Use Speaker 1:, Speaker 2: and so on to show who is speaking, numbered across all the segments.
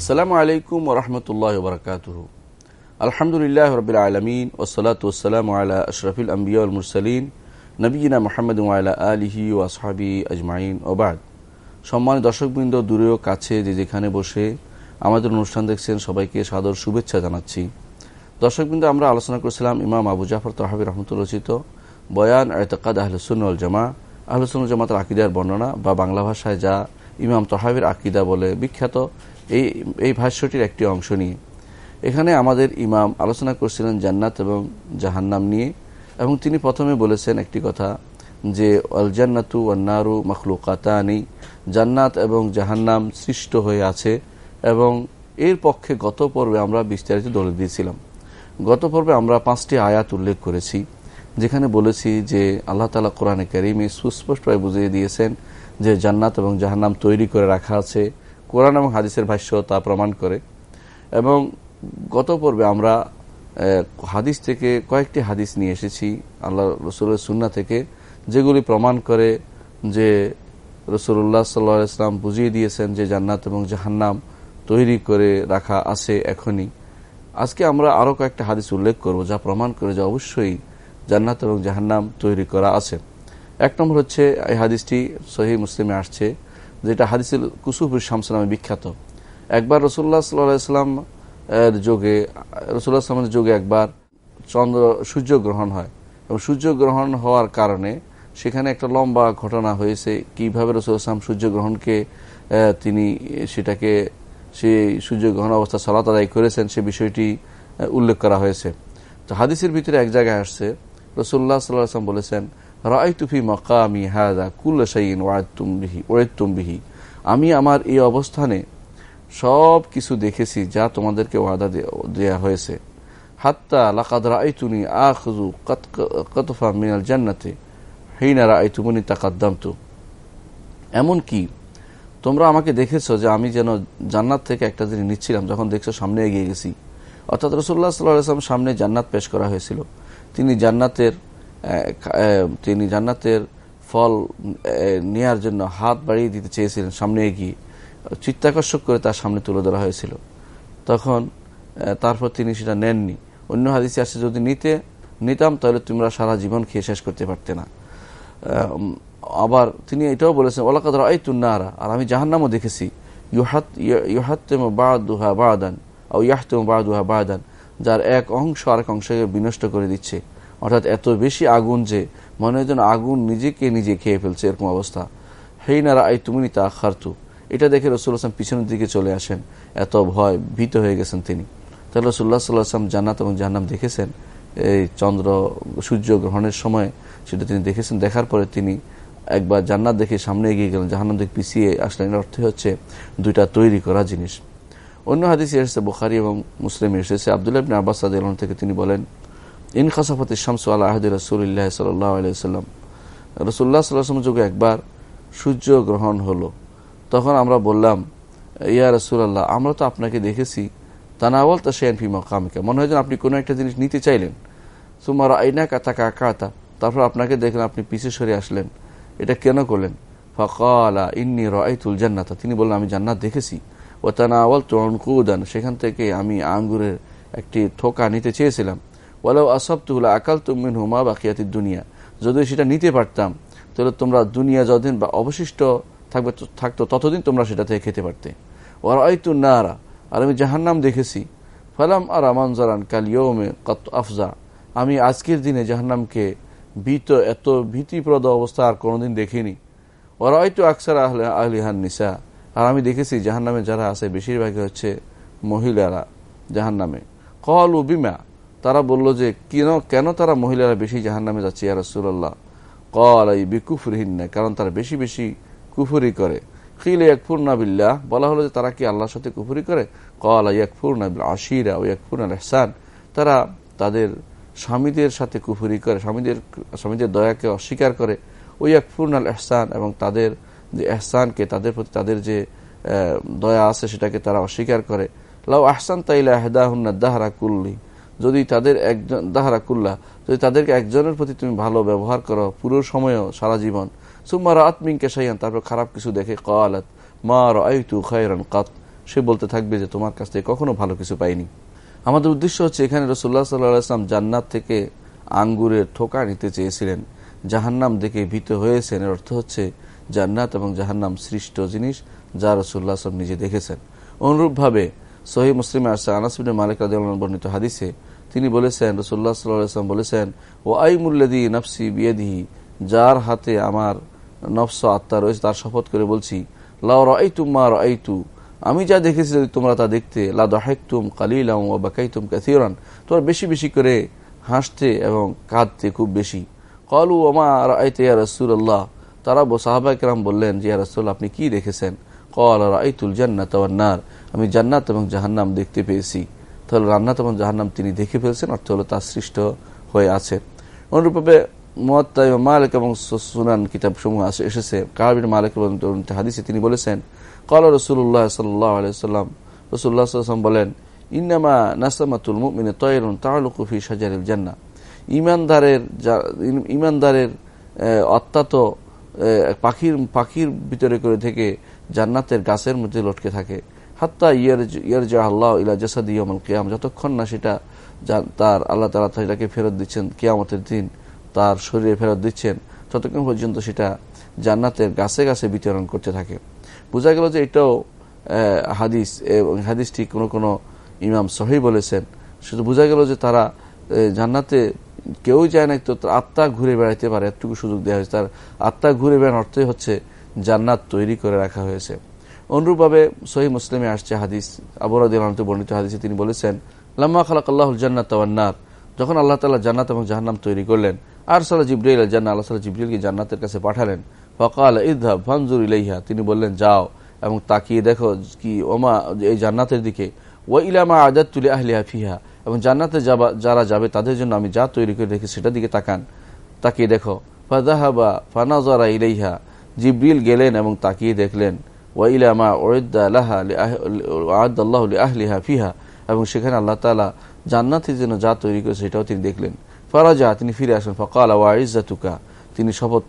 Speaker 1: আসসালামু আলাইকুম ওরহমতুল্লাহ বরকাত আলহামদুলিল্লাহ রবিল আলমিন ওসলাত ওসালাম আলা আশরফুল আম্বিয়া মুরসালিন নবীনা মোহাম্মদ আলা আলিহি ও আসহাবি আজমাইন। ওবাদ সম্মানিত দর্শকবৃন্দ দূরেও কাছে যে যেখানে বসে আমাদের অনুষ্ঠান দেখছেন, সবাইকে সাদর শুভেচ্ছা জানাচ্ছি। দর্শকবৃন্দ, আমরা আলোচনা করেছিলাম ইমাম আবু জাফর তহাবি রহমতুল রচিত বয়ান এতকাদ আহলসুল জামা আহলসুল জামাতের আকিদার বর্ণনা বা বাংলা ভাষায় যা ইমাম তহাবির আকিদা বলে। বিখ্যাত এই এই ভাষ্যটির একটি অংশ নিয়ে। এখানে আমাদের ইমাম আলোচনা করছিলেন জান্নাত এবং জাহান্নাম নিয়ে এবং তিনি প্রথমে বলেছেন একটি কথা যে অল জান্নাতু অন্নারু মখলুকাতানি, জান্নাত এবং জাহান্নাম সৃষ্ট হয়ে আছে এবং এর পক্ষে গত পর্বে আমরা বিস্তারিত দলে দিয়েছিলাম। গত পর্বে আমরা পাঁচটি আয়াত উল্লেখ করেছি, যেখানে বলেছি যে, আল্লাহ তালা কোরআনে করিমে সুস্পষ্টভাবে বুঝিয়ে দিয়েছেন যে জান্নাত এবং জাহান্নাম তৈরি করে রাখা আছে, কোরআন এবং হাদিসের ভাষ্য তা প্রমাণ করে। এবং গত পর্বে আমরা হাদিস থেকে কয়েকটি হাদিস নিয়ে এসেছি, আল্লাহ রসুলের সুন্না থেকে, যেগুলি প্রমাণ করে যে রসুল্লাহ সাল্লাহ ইসলাম বুঝিয়ে দিয়েছেন যে জান্নাত এবং জাহান্নাম তৈরি করে রাখা আছে এখনই। আজকে আমরা আরও কয়েকটা হাদিস উল্লেখ করব, যা প্রমাণ করে যে অবশ্যই জান্নাত এবং জাহান্নাম তৈরি করা আছে। এক নম্বর হচ্ছে, এই হাদিসটি সহি মুসলিমে আসছে, যেটা হাদিসুল কুসুফুর শামস নামে বিখ্যাত। একবার রসুল্লাহ সাল্লাম এর যোগে রসুল্লাহ সাল্লামের যোগে একবার চন্দ্র, সূর্য গ্রহণ হয়। এবং সূর্য গ্রহণ হওয়ার কারণে সেখানে একটা লম্বা ঘটনা হয়েছে, কীভাবে রসুল আসলাম সূর্যগ্রহণকে তিনি সেটাকে, সেই সূর্যগ্রহণ অবস্থা সলাত আদায় করেছেন, সে বিষয়টি উল্লেখ করা হয়েছে। তো হাদিসের ভিতরে এক জায়গায় আসছে রসুল্লাহ সাল্লাহ আসলাম বলেছেন মকামি আমি আমার এই অবস্থানে সব কিছু দেখেছি যা তোমাদেরকে ওয়াদা দেয়া হয়েছে। হাত্তা লাকাদ রাইতুনি আখজু কতফা মিনাল জান্নাতে হেইনা রাইতুমনি তাকাদ্দামতু। এমন কি তোমরা আমাকে দেখেছ যে আমি যেন জান্নাত থেকে একটা জিনিস নিচ্ছিলাম যখন দেখছ সামনে এগিয়ে গেছি। অর্থাৎ রসুল্লাহ সাল্লাম সামনে জান্নাত পেশ করা হয়েছিল। তিনি জান্নাতের তিনি জান্নাতের ফল নেয়ার জন্য হাত বাড়িয়ে দিতে চেয়েছিলেন সামনে এগিয়ে। চিত্তাকর্ষক করে তার সামনে তুলে ধরা হয়েছিল। তখন তারপর তিনি সেটা নেননি। অন্য হাদিসে আসে, যদি নিতে, নিতাম, তাহলে তোমরা সারা জীবন খেয়ে শেষ করতে পারতে না। আবার তিনি এটাও বলেছেন ওলাকাদ আই তুন্নারা আর আমি জাহান্নামও দেখেছি। ইউহাত, ইউহাত্তেম বাদুহা বাদান ও ইয়াহতেম বাদুহা বাদান যার এক অংশ আরেক অংশকে বিনষ্ট করে দিচ্ছে। অর্থাৎ এত বেশি আগুন যে মনে হয় যেন আগুন নিজেকে নিজে খেয়ে ফেলছে এরকম অবস্থা। হেই নারা আই তুমি তা খারতু এটা দেখে রসুল আসলাম পিছনের দিকে চলে আসেন। এত ভয়, ভীত হয়ে গেছেন তিনি। তাহলে রসুল্লাহ সাল্লাহ আসলাম জান্নাত এবং জাহান্নাম দেখেছেন? এই চন্দ্র, সূর্য গ্রহণের সময় সেটা তিনি দেখেছেন। দেখার পরে তিনি একবার জান্নাত দেখে সামনে এগিয়ে গেলেন। জাহান্নাম দেখে পিছিয়ে আসলেন। এর অর্থ হচ্ছে দুইটা তৈরি করা জিনিস। অন্য হাদিসে এসেছে, বোখারি এবং মুসলিম এসেছে। আবদুল্লাহ আব্বাস থেকে তিনি বলেন ইন খাসাফত শামসু আল্লাহ আহদ রসুল্লাহ সাল্লাহ আলাইসাল্লাম রসুল্লাহ সাল্লাম যুগে একবার সূর্য গ্রহণ হলো। তখন আমরা বললাম, ইয়া রসুল্লাহ আমরা তো আপনাকে দেখেছি, তানাওয়াল তা শেয়ান ফিমা কামিকা মনে হয় যেন আপনি কোনো একটা জিনিস নিতে চাইলেন। সুমার আইনা কাতা কাকাতা তারপর আপনাকে দেখলেন, আপনি পিছিয়ে সরে আসলেন। এটা কেন করলেন? ফকালা, ইন্নি রাইতুল জান্নাতা। তিনি বললেন, আমি জান্নাত দেখেছি। ও তানাওয়াল তরুণ সেখান থেকে আমি আঙ্গুরের একটি থোকা নিতে চেয়েছিলাম। ওয়ালাউ আসাবতুল্লাহ আকাল তুমিন হুমা বাকিয়াতি দুনিয়া। যদি সেটা নিতে পারতাম, তাহলে তোমরা দুনিয়া যতদিন বা অবশিষ্ট থাকবে, থাকতো ততদিন তোমরা সেটা থেকে খেতে পারতে। ওরা আইতু নারা, আর আমি জাহান্নাম দেখেছি। ফালাম আর আমানজারান কাল ইয়মে কত আফজা, আমি আজকের দিনে জাহান্নামকে ভীত, এত ভীতিপ্রদ অবস্থা আর কোনোদিন দেখিনি। ওরা হয়তো আকসার আহলে আহলিহান নিসা, আর আমি দেখেছি জাহান্নামে যারা আছে, বেশিরভাগই হচ্ছে মহিলারা জাহান্নামে। কল ও বিমা তারা বলল যে, কেন কেন তারা মহিলারা বেশি জাহান নামে যাচ্ছে, ইয়া রসুল্লাহ কল এই বিকুফুরহীন না কারণ তারা বেশি বেশি কুফুরি করে। খিল একফুর নাবিল্লাহ বলা হলো যে, তারা কি আল্লাহর সাথে কুফুরি করে? কল ইয়াকফুর নাবিল আশিরা ও ইয়াকফুর আল এহসান তারা তাদের স্বামীদের সাথে কুফুরি করে, স্বামীদের স্বামীদের দয়াকে অস্বীকার করে। ওই একফুর আল এহসান এবং তাদের যে এহসানকে তাদের প্রতি তাদের যে দয়া আছে, সেটাকে তারা অস্বীকার করে। লাউ আহসান তাইলা হেদাহুন্না দাহারা কুল্লি যদি তাদের একজন, দাহারা কুল্লা, যদি তাদেরকে একজনের প্রতি তুমি ভালো ব্যবহার করো, পুরো সময়ও, সারা জীবন সুম্মার আত্মিনকে সাইয়ান তারপর খারাপ কিছু দেখে কালাত মা রাইতু খায়রান কাত, সে বলতে থাকবে যে তোমার কাছ থেকে কখনো ভালো কিছু পাইনি। আমাদের উদ্দেশ্য হচ্ছে এখানে রসুল্লাহ সাল্লাহাম জান্নাত থেকে আঙ্গুরের ঠোকা নিতে চেয়েছিলেন। জাহান্নাম দেখে ভীত হয়েছেন, এর অর্থ হচ্ছে জান্নাত এবং জাহান্নাম সৃষ্ট জিনিস যা রসুল্লাহ নিজে দেখেছেন। অনুরূপভাবে সহি মুসলিম আসা আনাসবিন মালিক বর্ণিত হাদিসে তিনি বলেছেন রসুল্লাহ সাল্লাম বলেছেন ও আইমুল্লাদি নফসি বিয়েদিহি যার হাতে আমার নফস আত্মা রয়েছে, তার শপথ করে বলছি, লাউ রাইতু মা রাইতু আমি যা দেখেছি যদি তোমরা তা দেখতে, লা দাহাইতুম কালিলাম ও বাকাইতুম কাসিরান তোমরা বেশি বেশি করে হাসতে এবং কাঁদতে খুব বেশি। কলু ওমা রাইতে ইয়া রাসূলুল্লাহ তারা সাহাবা কেরাম বললেন যে, ইয়া রাসূল, আপনি কি দেখেছেন? কল রাইতুল জান্নাত নার আমি জান্নাত এবং জাহান্নাম দেখতে পেয়েছি। তাহলে রান্নাত এবং জাহান্নাম তিনি দেখে ফেলছেন, অর্থ হলো তার সৃষ্ট হয়ে আছে। অনুরূপভাবে মোয়াত্তাই মালিক এবং সুনান কিতাব সমূহ এসেছে। কাবির মালিক এবং হাদিসে তিনি বলেছেন, কল রসুল্লাহ সাল্লাহ আলাইসাল্লাম রসুল্লাহ সাল্লাম বলেন, ইন্নামা নাসামাতুল মুমিনে তয়রুন তাহলুকুফি সাজারিল জান্না ইমানদারের ইমানদারের অত্যাত পাখির পাখির ভিতরে করে থেকে জান্নাতের গাছের মধ্যে লটকে থাকে। হাত্তা ইয়ার আল্লাহ ইলা জাসাদ ইয়মল কিয়াম, যতক্ষণ না সেটা তার আল্লাহ তালা সেটাকে ফেরত দিচ্ছেন, কিয়ামতের দিন তার শরীরে ফেরত দিচ্ছেন, ততক্ষণ পর্যন্ত সেটা জান্নাতের গাছে গাছে বিতরণ করতে থাকে। বোঝা গেল যে এটাও হাদিস এবং হাদিসটি কোনো কোনো ইমাম সহি বলেছেন। শুধু বোঝা গেল যে তারা জান্নাতে কেউ যায় না, তো আত্মা ঘুরে বেড়াইতে পারে, এতটুকু সুযোগ দেওয়া হয়েছে। তার আত্মা ঘুরে বেড়ানোর অর্থই হচ্ছে জান্নাত তৈরি করে রাখা হয়েছে। অনুরূপভাবে সহি মুসলিমে আসছে হাদিস। আবরাদ বর্ণিত হাদিসে তিনি বলেছেন, লাম্মা খালাক আল্লাহুল জান্নাত তাওয়ান্নার যখন আল্লাহ তালা জান্নাত এবং জাহান্নাম তৈরি করলেন আর সাল্লাহ জিব্রাইল জান্না আল্লাহ সাল্লাহ জিব্রাইলকে জান্নাতের কাছে পাঠালেন। ফকাল ইদা ফানজুর ইলাইহা। তিনি বললেন, যাও এবং তাকিয়ে দেখো কি, ওমা, এই জান্নাতের দিকে। ও ইলামা আজাদ তুলে আহলিয়া ফিহা। এবং জান্নাতে যাবা, যারা যাবে তাদের জন্য আমি যা তৈরি করে রেখে সেটার দিকে তাকান। তাকিয়ে দেখো ফাদাহাবা ফানাজরা ইলাইহা। জিব্রিল গেলেন এবং তাকিয়ে দেখলেন। ওয়াইলামা ওয়দ্দা আল্লাহ আদাল্লাহ আহলিহা ফিহা এবং সেখানে আল্লাহ তালা জান্নাতের জন্য যা তৈরি করেছে সেটাও তিনি দেখলেন। ফারাজা, তিনি ফিরে আসেন, ফকাল ওয়াইজাতুকা তিনি শপথ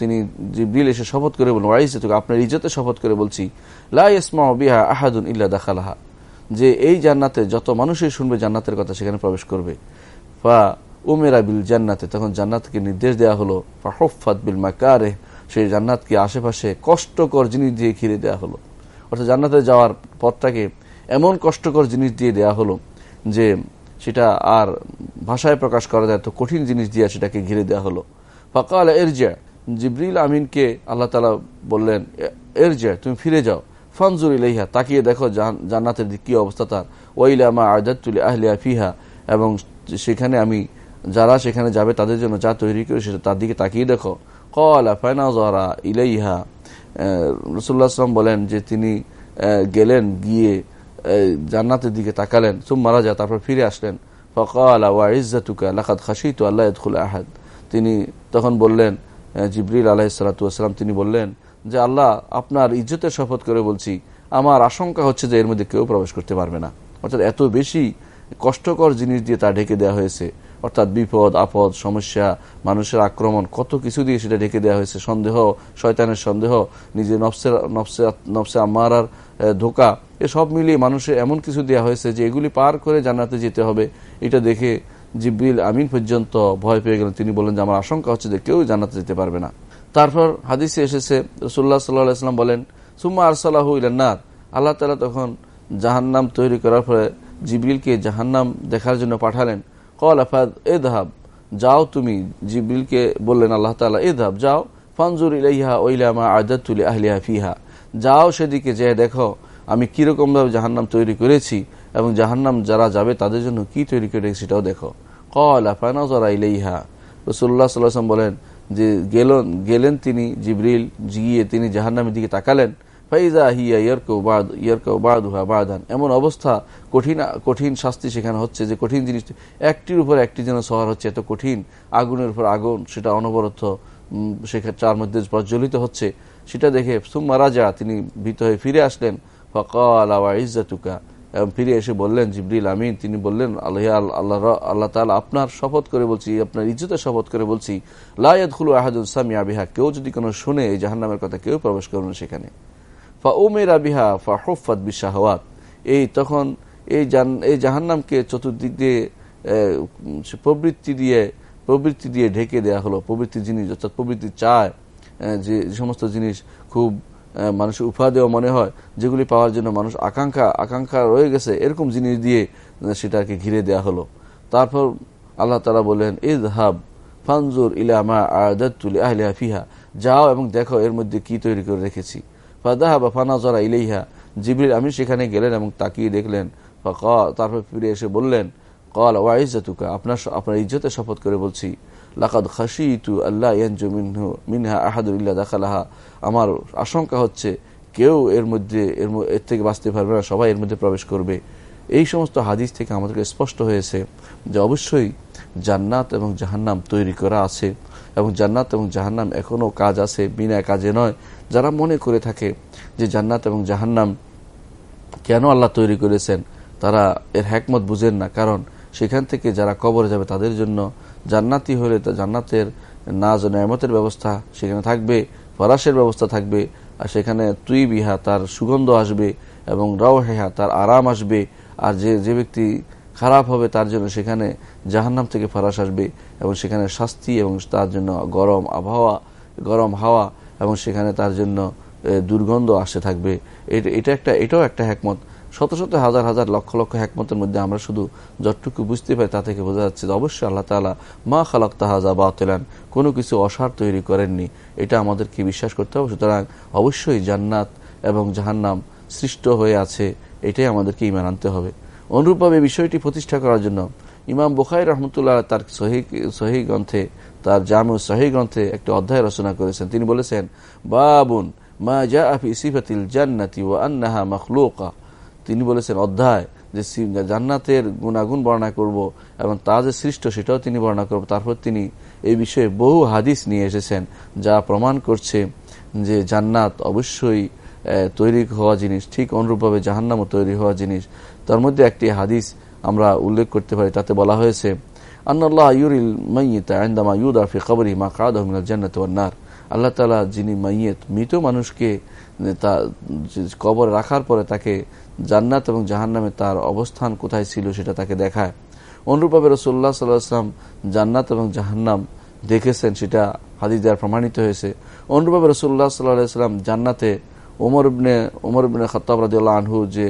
Speaker 1: তিনি জিব্রিল এসে শপথ করে বলেন ওয়াইজাতুকা আপনার ইজ্জতে শপথ করে বলছি। লা ইসমা বিহা আহাদুন ইল্লা দাখালাহা। যে এই জান্নাতে যত মানুষই শুনবে, জান্নাতের কথা সেখানে প্রবেশ করবে। ফা উমেরা বিল জান্নাতে, তখন জান্নাতকে নির্দেশ দেওয়া হলো ফাহফাত বিল মাকারে সেই জান্নাতকে আশেপাশে কষ্টকর জিনিস দিয়ে ঘিরে দেওয়া হলো। অর্থাৎ জান্নাতে যাওয়ার পথটাকে এমন কষ্টকর জিনিস দিয়ে দেওয়া হলো যে সেটা আর ভাষায় প্রকাশ করা যায় তো কঠিন জিনিস দিয়ে সেটাকে ঘিরে দেওয়া হলো। ফকাল এরজা জিব্রিল আমিনকে আল্লাহ তালা বললেন এরজা তুমি ফিরে যাও। ফানজুর ইলাইহা, তাকিয়ে দেখো জান্নাতের কি অবস্থা তার। ওইলামা আজাতুল আহলিয়া ফিহা, এবং সেখানে আমি, যারা সেখানে যাবে তাদের জন্য যা তৈরি করে সেটা তার দিকে তাকিয়ে দেখো। কলা ফাইনাজরা ইলাইহা রসুল্লাহ বলেন যে তিনি গেলেন, গিয়ে জান্নাতের দিকে তাকালেন সুম মারা যা তারপর ফিরে আসলেন। ফকাল ওয়া ইজ্জাতুকা লাকাত খাসিতু আল্লাহ ইদখুল আহাদ। তিনি তখন বললেন জিবরিল আলাহিসাল্লাম তিনি বললেন যে, আল্লাহ, আপনার ইজ্জতের শপথ করে বলছি, আমার আশঙ্কা হচ্ছে যে এর মধ্যে কেউ প্রবেশ করতে পারবে না। অর্থাৎ এত বেশি কষ্টকর জিনিস দিয়ে তা ঢেকে দেওয়া হয়েছে। অর্থাৎ বিপদ, আপদ, সমস্যা, মানুষের আক্রমণ, কত কিছু দিয়ে সেটা ঢেকে দেওয়া হয়েছে। সন্দেহ, শয়তানের সন্দেহ, নিজে নফসের, নফসে নফসে আমার ধোকা এসব মিলিয়ে মানুষের এমন কিছু দেওয়া হয়েছে যে এগুলি পার করে জানাতে যেতে হবে। এটা দেখে জিব্রিল আমিন পর্যন্ত ভয় পেয়ে গেলেন। তিনি বলেন যে, আমার আশঙ্কা হচ্ছে যে কেউ জানাতে যেতে পারবে না। তারপর হাদিসে এসেছে রসুল্লাহ সাল্লাহাম বলেন, সুম্মা আরসালাহ ইলান্নার আল্লাহ তালা তখন জাহান্নাম তৈরি করার পরে জিবরিলকে জাহান্নাম দেখার জন্য পাঠালেন। কল আফাদ এ ধাব যাও তুমি। জিবরিলকে বললেন আল্লাহ তালা এ ধাব যাও। ফানজুর ইলাইহা ওইলামা আদাতুল আহলিয়া ফিহা। যাও সেদিকে যে দেখো, আমি কিরকমভাবে জাহান্নাম তৈরি করেছি এবং জাহান্নাম যারা যাবে তাদের জন্য কি তৈরি করে সেটাও দেখো। কল আফানজরা ইলাইহা। রসুল্লাহ সাল্লাম বলেন যে গেলেন গেলেন তিনি, জিবরিল গিয়ে তিনি জাহান্নামের দিকে তাকালেন। ফাইজা হিয়া ইয়ারকো বাদ ইয়ারকো বাদুহা বাদান। এমন অবস্থা, কঠিন কঠিন শাস্তি সেখানে হচ্ছে যে কঠিন জিনিস, একটির উপর একটি যেন শহর হচ্ছে, এত কঠিন আগুনের উপর আগুন, সেটা অনবরত সেখানে চার মধ্যে প্রজ্বলিত হচ্ছে, সেটা দেখে সুম্মা রাজা তিনি ভীত হয়ে ফিরে আসলেন। ফকাল এবং ফিরে এসে বললেন, জিবরিল আমিন, তিনি বললেন, আল্লাহ আল্লাহ আল্লাহ তালা আপনার শপথ করে বলছি, আপনার ইজ্জতের শপথ করে বলছি লায়াদ খুলু আহাদুল সামিয়া বিহা, কেউ যদি কোনো শুনে এই জাহান্নামের কথা কেউ প্রবেশ করুন সেখানে। ফা উমেরা বিহা ফা এই তখন এই এই জাহান্নামকে চতুর্দিক দিয়ে প্রবৃত্তি দিয়ে দিয়ে ঢেকে জিনিস চায় যে সমস্ত জিনিস খুব মানুষের মনে হয়, যেগুলি পাওয়ার জন্য মানুষ আকাঙ্ক্ষা আকাঙ্ক্ষা রয়ে গেছে, এরকম জিনিস দিয়ে সেটাকে ঘিরে দেয়া হলো। তারপর আল্লাহ তালা বললেন ইদ হাব ফানজুর ইলামা আদাতুল আহলিয়া ফিহা। যাও এবং দেখো এর মধ্যে কি তৈরি করে রেখেছি। ফাদাহা বা ফানাজরা ইলেইহা। জিবরিল আমি সেখানে গেলেন এবং তাকিয়ে দেখলেন। তারপর ফিরে এসে বললেন, কল ওয়াইজাতুকা, আপনার আপনার ইজ্জতে শপথ করে বলছি। লাকাদ খাসি ইতু আল্লাহ মিনহা আহাদুল্লাহ দেখালাহা। আমার আশঙ্কা হচ্ছে কেউ এর মধ্যে এর এর থেকে বাঁচতে পারবে না, সবাই এর মধ্যে প্রবেশ করবে। এই সমস্ত হাদিস থেকে আমাদেরকে স্পষ্ট হয়েছে যে অবশ্যই জান্নাত এবং জাহান্নাম তৈরি করা আছে এবং জান্নাত এবং জাহান্নাম এখনও কাজ আছে, বিনা কাজে নয়। যারা মনে করে থাকে যে জান্নাত এবং জাহান্নাম কেন আল্লাহ তৈরি করেছেন, তারা এর হ্যাকমত বুঝেন না। কারণ সেখান থেকে যারা কবরে যাবে তাদের জন্য জান্নাতি হলে তা জান্নাতের নাজ নেমতের ব্যবস্থা সেখানে থাকবে, ফরাসের ব্যবস্থা থাকবে, আর সেখানে তুই বিহা তার সুগন্ধ আসবে এবং রাও হেহা তার আরাম আসবে। আর যে যে ব্যক্তি খারাপ হবে তার জন্য সেখানে জাহান্নাম থেকে ফরাস আসবে এবং সেখানে শাস্তি এবং তার জন্য গরম আবহাওয়া, গরম হাওয়া এবং সেখানে তার জন্য দুর্গন্ধ আসে থাকবে। এটা একটা, এটাও একটা হ্যাকমত। শত শত হাজার হাজার লক্ষ লক্ষ হ্যাকমতের মধ্যে আমরা শুধু যতটুকু বুঝতে পারি তা থেকে বোঝা যাচ্ছে অবশ্যই আল্লাহ তালা মা খালাক তাহাজা বা তেলান কোনো কিছু অসার তৈরি করেননি। এটা আমাদেরকে বিশ্বাস করতে হবে। সুতরাং অবশ্যই জান্নাত এবং জাহান্নাম সৃষ্ট হয়ে আছে। এটাই আমাদেরকে ইমান আনতে হবে। অনুরূপভাবে বিষয়টি প্রতিষ্ঠা করার জন্য ইমাম বুখাই রহমতুল্লাহ তার সহি গ্রন্থে, তার জামু সহি গ্রন্থে একটি অধ্যায় রচনা করেছেন। তিনি বলেছেন, বাবুন মা জা আফি সিফাতিল জান্নাতি ও আন্নাহা মখলুকা। তিনি বলেছেন, অধ্যায় যে জান্নাতের গুণাগুণ বর্ণনা করব এবং তা যে সৃষ্ট সেটাও তিনি বর্ণনা করব। তারপর তিনি এই বিষয়ে বহু হাদিস নিয়ে এসেছেন, যা প্রমাণ করছে যে জান্নাত অবশ্যই তৈরি হওয়া জিনিস, ঠিক অনুরূপভাবে জাহান্নামও তৈরি হওয়া জিনিস। তার মধ্যে একটি হাদিস আমরা উল্লেখ করতে পারি, তাতে বলা হয়েছে, আন্নাল্লাহ ইউরিল মাইয়িতা আইন্দামা ইউদা ফি কবরি মা কাদ জান্নাত নার। আল্লাহ তালা যিনি মাইয়েত, মৃত মানুষকে তা, কবর রাখার পরে তাকে জান্নাত এবং জাহান্নামে তার অবস্থান কোথায় ছিল সেটা তাকে দেখায়। অনুরূপভাবে রসুল্লাহ সাল্লাহাম জান্নাত এবং জাহান্নাম দেখেছেন, সেটা হাদিস দ্বারা প্রমাণিত হয়েছে। অনুরূপভাবে রসুল্লাহ সাল্লাহাম জান্নাতে ওমর ইবনে ওমর ইবনে রাজিউল্লাহ আনহু যে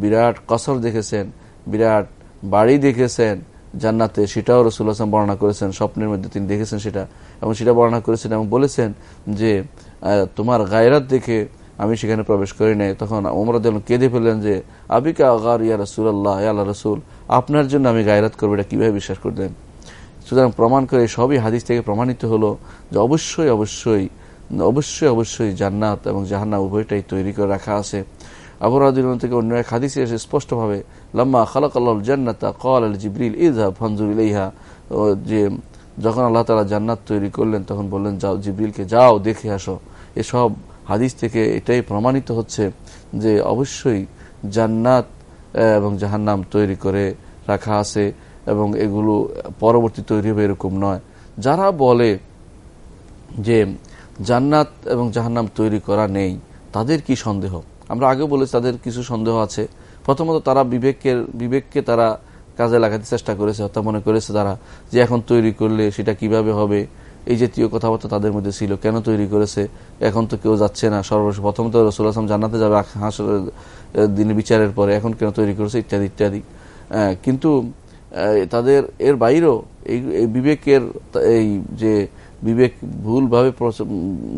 Speaker 1: বিরাট কসর দেখেছেন বিরাট বাড়ি দেখেছেন জান্নাতে, সেটাও রসুল আসলাম বর্ণনা করেছেন, স্বপ্নের মধ্যে তিনি দেখেছেন সেটা, এবং সেটা বর্ণনা করেছেন এবং বলেছেন যে তোমার গায়রাত দেখে আমি সেখানে প্রবেশ করি নাই। তখন ওমরাদ কেঁদে ফেললেন যে, আবিকা আগার ইয়া রসুল আল্লাহ আল্লাহ রসুল, আপনার জন্য আমি গায়রাত করব, এটা কীভাবে বিশ্বাস করলেন? সুতরাং প্রমাণ করে সবই হাদিস থেকে প্রমাণিত হলো যে অবশ্যই অবশ্যই অবশ্যই অবশ্যই জান্নাত এবং জাহান্না উভয়টাই তৈরি করে রাখা আছে। আবরাদিন থেকে অন্য এক হাদিসে এসে স্পষ্টভাবে, লম্মা খালাক আল্লাহ জান্নাতা কল আল জিবরিল ইজা ফঞ্জুর ইলাইহা যে যখন আল্লাহ তালা জান্নাত তৈরি করলেন, তখন বললেন, যাও জিবরিলকে, যাও দেখে আসো। এসব হাদিস থেকে এটাই প্রমাণিত হচ্ছে যে অবশ্যই জান্নাত এবং জাহান্নাম তৈরি করে রাখা আছে এবং এগুলো পরবর্তী তৈরি হবে এরকম নয়। যারা বলে যে জান্নাত এবং জাহান্নাম তৈরি করা নেই, তাদের কি সন্দেহ? আমরা আগে বলেছি তাদের কিছু সন্দেহ আছে। প্রথমত তারা বিবেকের বিবেককে তারা কাজে লাগাতে চেষ্টা করেছে, হত্যা মনে করেছে তারা, যে এখন তৈরি করলে সেটা কীভাবে হবে, এই জাতীয় কথাবার্তা তাদের মধ্যে ছিল, কেন তৈরি করেছে, এখন তো কেউ যাচ্ছে না, সর্বশেষ প্রথম তো রসুল আসলাম জানাতে যাবে হাঁস দিনের বিচারের পরে, এখন কেন তৈরি করেছে, ইত্যাদি ইত্যাদি। কিন্তু তাদের, এর বাইরেও এই বিবেকের এই যে বিবেক ভুলভাবে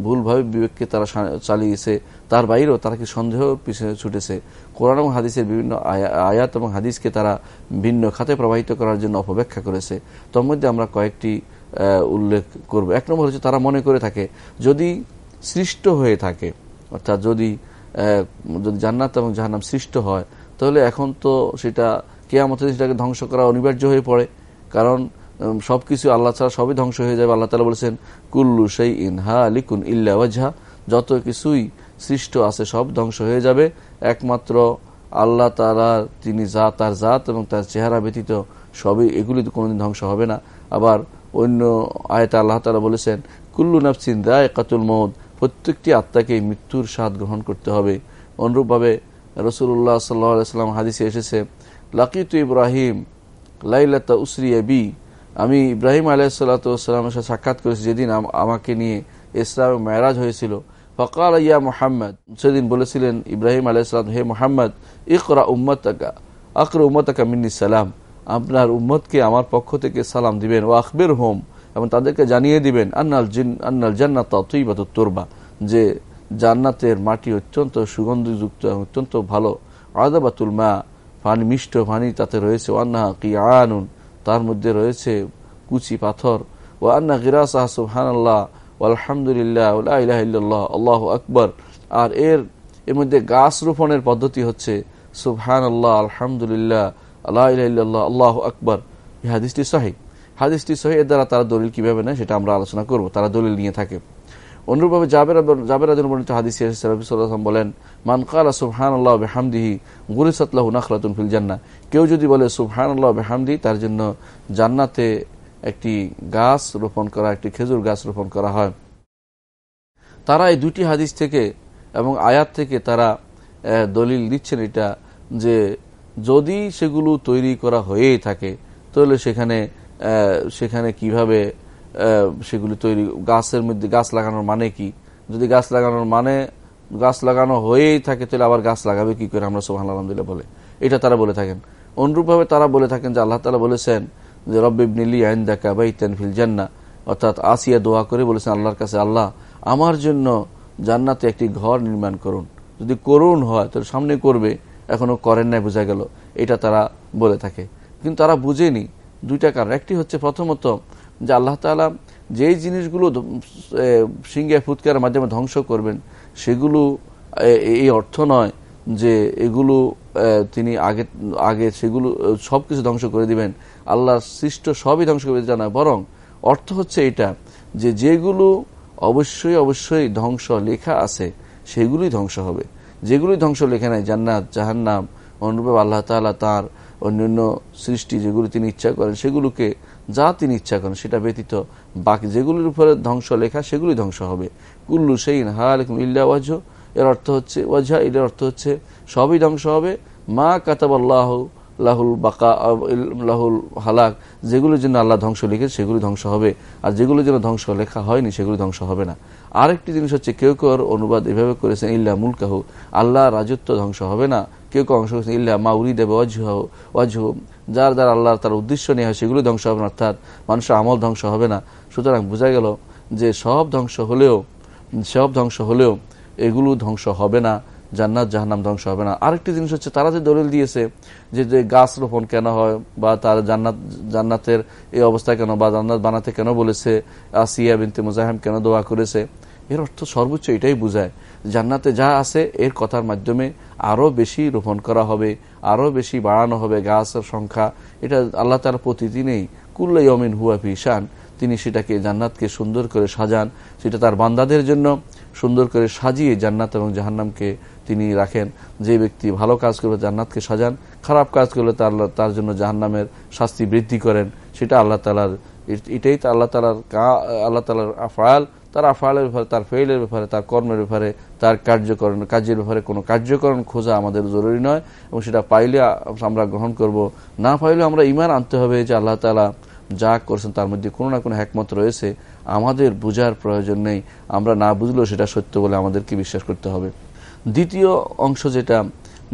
Speaker 1: ভুলভাবে বিবেককে তারা চালিয়েছে তার বাইরেও তারা কি সন্দেহ পিছনে ছুটেছে? কোরআন এবং হাদিসের বিভিন্ন আয়াত এবং হাদিসকে তারা ভিন্ন খাতে প্রবাহিত করার জন্য অপব্যাখ্যা করেছে। তোর মধ্যে আমরা কয়েকটি উল্লেখ করব। এক নম্বর হচ্ছে তারা মনে করে থাকে, যদি সৃষ্ট হয়ে থাকে, অর্থাৎ যদি যদি জান্নাত এবং জাহান্নাম সৃষ্ট হয়, তাহলে এখন তো সেটা কেয়ামত সেটাকে ধ্বংস করা অনিবার্য হয়ে পড়ে। কারণ সবকিছু আল্লাহ ছাড়া সবই ধ্বংস হয়ে যাবে। আল্লাহ তালা বলেছেন, কুল্লু সেই ইনহা লিকুন ইল্লা ওয়াজহা, যত কিছুই সৃষ্ট আছে, সব ধ্বংস হয়ে যাবে। একমাত্র আল্লাহ তারা তিনি যা তার জাত এবং তার চেহারা ব্যতীত সবই এগুলি কোনোদিন ধ্বংস হবে না। আবার অন্য আয়তা আল্লাহ তালা বলেছেন, কুল্লু নাফসিন দায় কাতুল মৌদ প্রত্যেকটি আত্মাকে মৃত্যুর স্বাদ গ্রহণ করতে হবে। অনুরূপভাবে রসুল্লাহ সাল্লাম হাদিসে এসেছে, লাকিত ইব্রাহিম লাইলাতা উসরি বি আমি ইব্রাহিম আলাইসাল্লাতামের সাথে সাক্ষাৎ করেছি যেদিন আমাকে নিয়ে ইসলাম মেয়ারাজ হয়েছিল। ফকাল ইয়া মোহাম্মদ সেদিন বলেছিলেন ইব্রাহিম আলাইসালাম হে মোহাম্মদ, ইকরা উম্মতাকা, আকর উম্মতাকা মিন্নি সালাম, আপনার উম্মতকে আমার পক্ষ থেকে সালাম দিবেন। ও আকবের হোম এবং তাদেরকে জানিয়ে দিবেন, আন্নাল জিন, আন্নাল জান্নাত তৈবাত তোরবা, যে জান্নাতের মাটি অত্যন্ত সুগন্ধিযুক্ত এবং অত্যন্ত ভালো, আদাবাতুল মা, পানি, মিষ্ট পানি তাতে রয়েছে আন্না কি আনুন তার মধ্যে রয়েছে কুচি পাথর ও আন্না গিরাসাহ সুহান আল্লাহ আলহামদুলিল্লাহ ইল্লাহ আল্লাহ আকবর। আর এর এর মধ্যে গাছ রোপণের পদ্ধতি হচ্ছে সুবহান আল্লাহ আলহামদুলিল্লাহ আল্লাহ ইল্লাহ আল্লাহ আকবর। হাদিসটি সহি। হাদিসটি সহি, এর দ্বারা তারা দলিল কীভাবে নেয় সেটা আমরা আলোচনা করব, তারা দলিল নিয়ে থাকে। অনুরূপভাবে জাবের জাবের আদিন বর্ণিত হাদিস রবিসাল্লাম বলেন, মান কালা সুবহান আল্লাহ বেহামদিহি গুরিসাতলাহ নাখলাতুন ফিল জান্না কেউ যদি বলে সুবহান আল্লাহ বেহামদি তার জন্য জান্নাতে একটি গাছ রোপণ করা, একটি খেজুর গাছ রোপণ করা হয়। তারা এই দুটি হাদিস থেকে এবং আয়াত থেকে তারা দলিল দিচ্ছেন এটা যে যদি সেগুলো তৈরি করা হয়েই থাকে, তাহলে সেখানে সেখানে কীভাবে সেগুলি তৈরি, গাছের মধ্যে গাছ লাগানোর মানে কি? যদি গাছ লাগানোর মানে গাছ লাগানো হয়েই থাকে, তাহলে আবার গাছ লাগাবে কি করে? আমরা সোহান আলহামদুলিল্লাহ বলে। এটা তারা বলে থাকেন। অনুরূপভাবে তারা বলে থাকেন যে আল্লাহ তালা বলেছেন যে রব্বিবনিলি আইন দেখা বাই তেনফিল জান্না। অর্থাৎ আসিয়া দোয়া করে বলেছেন, আল্লাহর কাছে আল্লাহ, আমার জন্য জান্নাতে একটি ঘর নির্মাণ করুন। যদি করুন হয়, তাহলে সামনে করবে, এখনও করেন নাই, বোঝা গেল। এটা তারা বলে থাকে। কিন্তু তারা বুঝেনি দুইটা কারণ। একটি হচ্ছে প্রথমত যে আল্লাহ তালা যেই জিনিসগুলো সিংহে ফুৎকারের মাধ্যমে ধ্বংস করবেন, সেগুলো এই অর্থ নয় যে এগুলো তিনি আগে আগে সেগুলো সব কিছু ধ্বংস করে দিবেন। আল্লাহ সৃষ্ট সবই ধ্বংস করে জানা। বরং অর্থ হচ্ছে এটা যে যেগুলো অবশ্যই অবশ্যই ধ্বংস লেখা আছে, সেগুলোই ধ্বংস হবে। যেগুলোই ধ্বংস লেখা নাই, জান্নাত, জাহান্নাম, অনুরূপ আল্লাহ তালা তার অন্যান্য সৃষ্টি যেগুলো তিনি ইচ্ছা করেন, সেগুলোকে যা তিনি ইচ্ছা করেন, সেটা ব্যতীত বাকি যেগুলির উপরে ধ্বংস লেখা সেগুলি ধ্বংস হবে। কুল্লু সেইন হালিকুম ইল্লা ওয়াজ এর অর্থ হচ্ছে ওয়াজা এর অর্থ হচ্ছে সবই ধ্বংস হবে। মা কাতাব আল্লাহ লাহুল বাকা, লাহুল হালাক যেগুলোর জন্য আল্লাহ ধ্বংস লিখে সেগুলি ধ্বংস হবে। আর যেগুলোর জন্য ধ্বংস লেখা হয়নি, সেগুলি ধ্বংস হবে না। আরেকটি জিনিস হচ্ছে, কেউ কেউ অনুবাদ এভাবে করেছেন, ইল্লা মুলকাহু আল্লাহ রাজত্ব ধ্বংস হবে না। কেউ কেউ অংশ করেছেন, ইল্লা মা উরি দেবে অজহ অজহ যার দ্বারা আল্লাহ তার উদ্দেশ্য নেওয়া হয় সেগুলো ধ্বংস হবে না, অর্থাৎ মানুষের আমল ধ্বংস হবে না। সুতরাং বোঝা গেল যে সব ধ্বংস হলেও, সব ধ্বংস হলেও এগুলো ধ্বংস হবে না। জান্নাত, জাহান্নাম ধ্বংস হবে না। আরেকটি জিনিস হচ্ছে, তারা যে দলিল দিয়েছে যে যে গাছ রোপণ কেন হয় বা তার জান্নাত, জান্নাতের এই অবস্থা কেন বা জান্নাত বানাতে কেন বলেছে, আসিয়া বিনতে মুজাহিম কেন দোয়া করেছে, এর অর্থ সর্বোচ্চ এটাই বোঝায় জান্নাতে যা আছে, এর কথার মাধ্যমে আরও বেশি রোপণ করা হবে আরও বেশি বাড়ানো হবে গাছের সংখ্যা। এটা আল্লাহ তার প্রতিদিনেই কুল্লাইমিন হুয়া ফিসান তিনি সেটাকে জান্নাতকে সুন্দর করে সাজান, সেটা তার বান্দাদের জন্য সুন্দর করে সাজিয়ে জান্নাত এবং জাহান্নামকে তিনি রাখেন, যে ব্যক্তি ভালো কাজ করবে জান্নাতকে সাজান, খারাপ কাজ করলে তার তার জন্য জাহান্নামের শাস্তি বৃদ্ধি করেন, সেটা আল্লাহ তালার এটাই তো আল্লাহ তালার আল্লাহ তালার আফায়াল। তার আফায়ালের ব্যাপারে, তার ফেইলের ব্যাপারে, তার কর্মের ব্যাপারে, তার কার্যকরণ, কাজের ব্যাপারে কোনো কার্যকরণ খোঁজা আমাদের জরুরি নয়, এবং সেটা পাইলে আমরা গ্রহণ করব। না পাইলে আমরা ইমান আনতে হবে যে আল্লাহ তালা যা করছেন তার মধ্যে কোনো না কোনো একমত রয়েছে। আমাদের বুঝার প্রয়োজন নেই। আমরা না বুঝলেও সেটা সত্য বলে আমাদেরকে বিশ্বাস করতে হবে। দ্বিতীয় অংশ যেটা,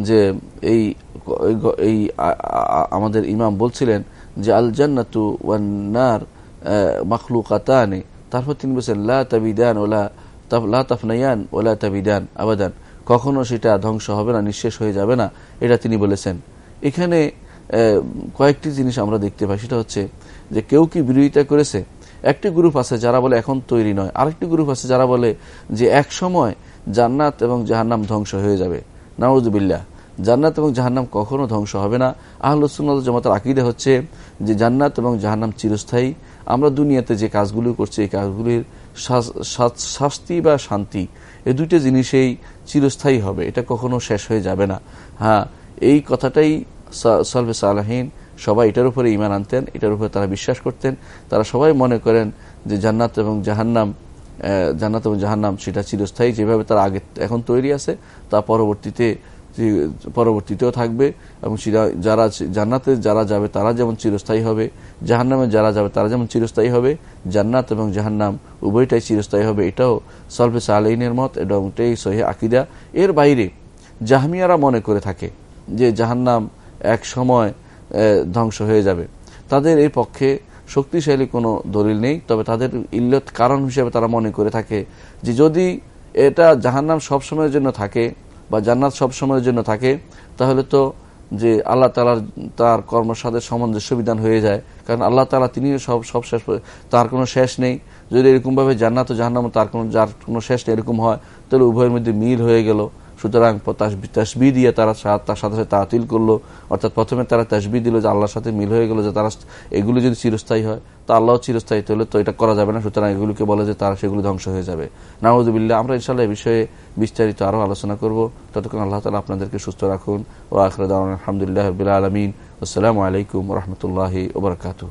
Speaker 1: যে এই এই আমাদের ইমাম বলছিলেন যে আল জান্নাতু ওয়ান্নার মাখলুকাতানে। তারপর তিনি বলছেন, লা তাবিদান ওলা লা তাফনাইয়ান ওলা তাবিদান আবাদান। কখনো সেটা ধ্বংস হবে না, নিঃশেষ হয়ে যাবে না, এটা তিনি বলেছেন। এখানে কয়েকটি জিনিস আমরা দেখতে পাই। সেটা হচ্ছে যে কেউ কি বিরোধিতা করেছে? একটি গ্রুপ আছে যারা বলে এখন তৈরি নয়। আরেকটি গ্রুপ আছে যারা বলে যে এক সময় জান্নাত এবং জাহান্নাম ধ্বংস হয়ে যাবে। নাউজুবিল্লাহ জান্নাত এবং জাহান্নাম কখনো ধ্বংস হবে না। আহলুসুল্লাহ জমাতের আকিদে হচ্ছে যে জান্নাত এবং জাহান্নাম চিরস্থায়ী। আমরা দুনিয়াতে যে কাজগুলো করছি, এই কাজগুলির শাস্তি বা শান্তি এই দুইটা জিনিসেই চিরস্থায়ী হবে। এটা কখনো শেষ হয়ে যাবে না। হ্যাঁ এই কথাটাই সালফে সালাহীন সবাই এটার উপরে ইমান আনতেন, এটার উপরে তারা বিশ্বাস করতেন। তারা সবাই মনে করেন যে জান্নাত এবং জাহান্নাম জান্নাত এবং জাহান্নাম, সেটা চিরস্থায়ী যেভাবে তার আগে এখন তৈরি আছে, তা পরবর্তীতে পরবর্তীতেও থাকবে এবং যারা জান্নাতে যারা যাবে তারা যেমন চিরস্থায়ী হবে, জাহান্নামে যারা যাবে তারা যেমন চিরস্থায়ী হবে, জান্নাত এবং জাহান্নাম উভয়টাই চিরস্থায়ী হবে, এটাও সলফে সালাইনের মত এবং এটাই সহি আকিদা। এর বাইরে জাহামিয়ারা মনে করে থাকে যে জাহান্নাম এক সময় ধ্বংস হয়ে যাবে। তাদের এই পক্ষে শক্তিশালী কোনো দলিল নেই, তবে তাদের ইল্লত কারণ হিসেবে তারা মনে করে থাকে যে যদি এটা জাহান্নাম সবসময়ের জন্য থাকে বা জান্নাত সবসময়ের জন্য থাকে, তাহলে তো যে আল্লাহ তালার তার কর্মের সাথে সামঞ্জস্য বিধান হয়ে যায়। কারণ আল্লাহ তালা তিনি সব সব শেষ তার কোনো শেষ নেই। যদি এরকমভাবে জান্নাত জাহান্নাম, তার কোনো, যার কোনো শেষ নেই, এরকম হয়, তাহলে উভয়ের মধ্যে মিল হয়ে গেল। সুতরাং তসবি দিয়ে তারা তার সাথে সাথে তাতিল করল। অর্থাৎ প্রথমে তারা তসবি দিল যে আল্লাহর সাথে মিল হয়ে গেল যে তারা এগুলো যদি চিরস্থায়ী হয়, তা আল্লাহ চিরস্থায়ী হলে তো এটা করা যাবে না। সুতরাং এগুলোকে বলে যে তারা সেগুলো ধ্বংস হয়ে যাবে। নাহদুবিল্লাহ আমরা ইনশাল্লাহ এই বিষয়ে বিস্তারিত আরও আলোচনা করব। ততক্ষণ আল্লাহ তালা আপনাদেরকে সুস্থ রাখুন। ও আখরদ আলহামদুলিল্লাহ আলমিন। আসসালামু আলাইকুম রহমতুল্লাহি ওবরকাতু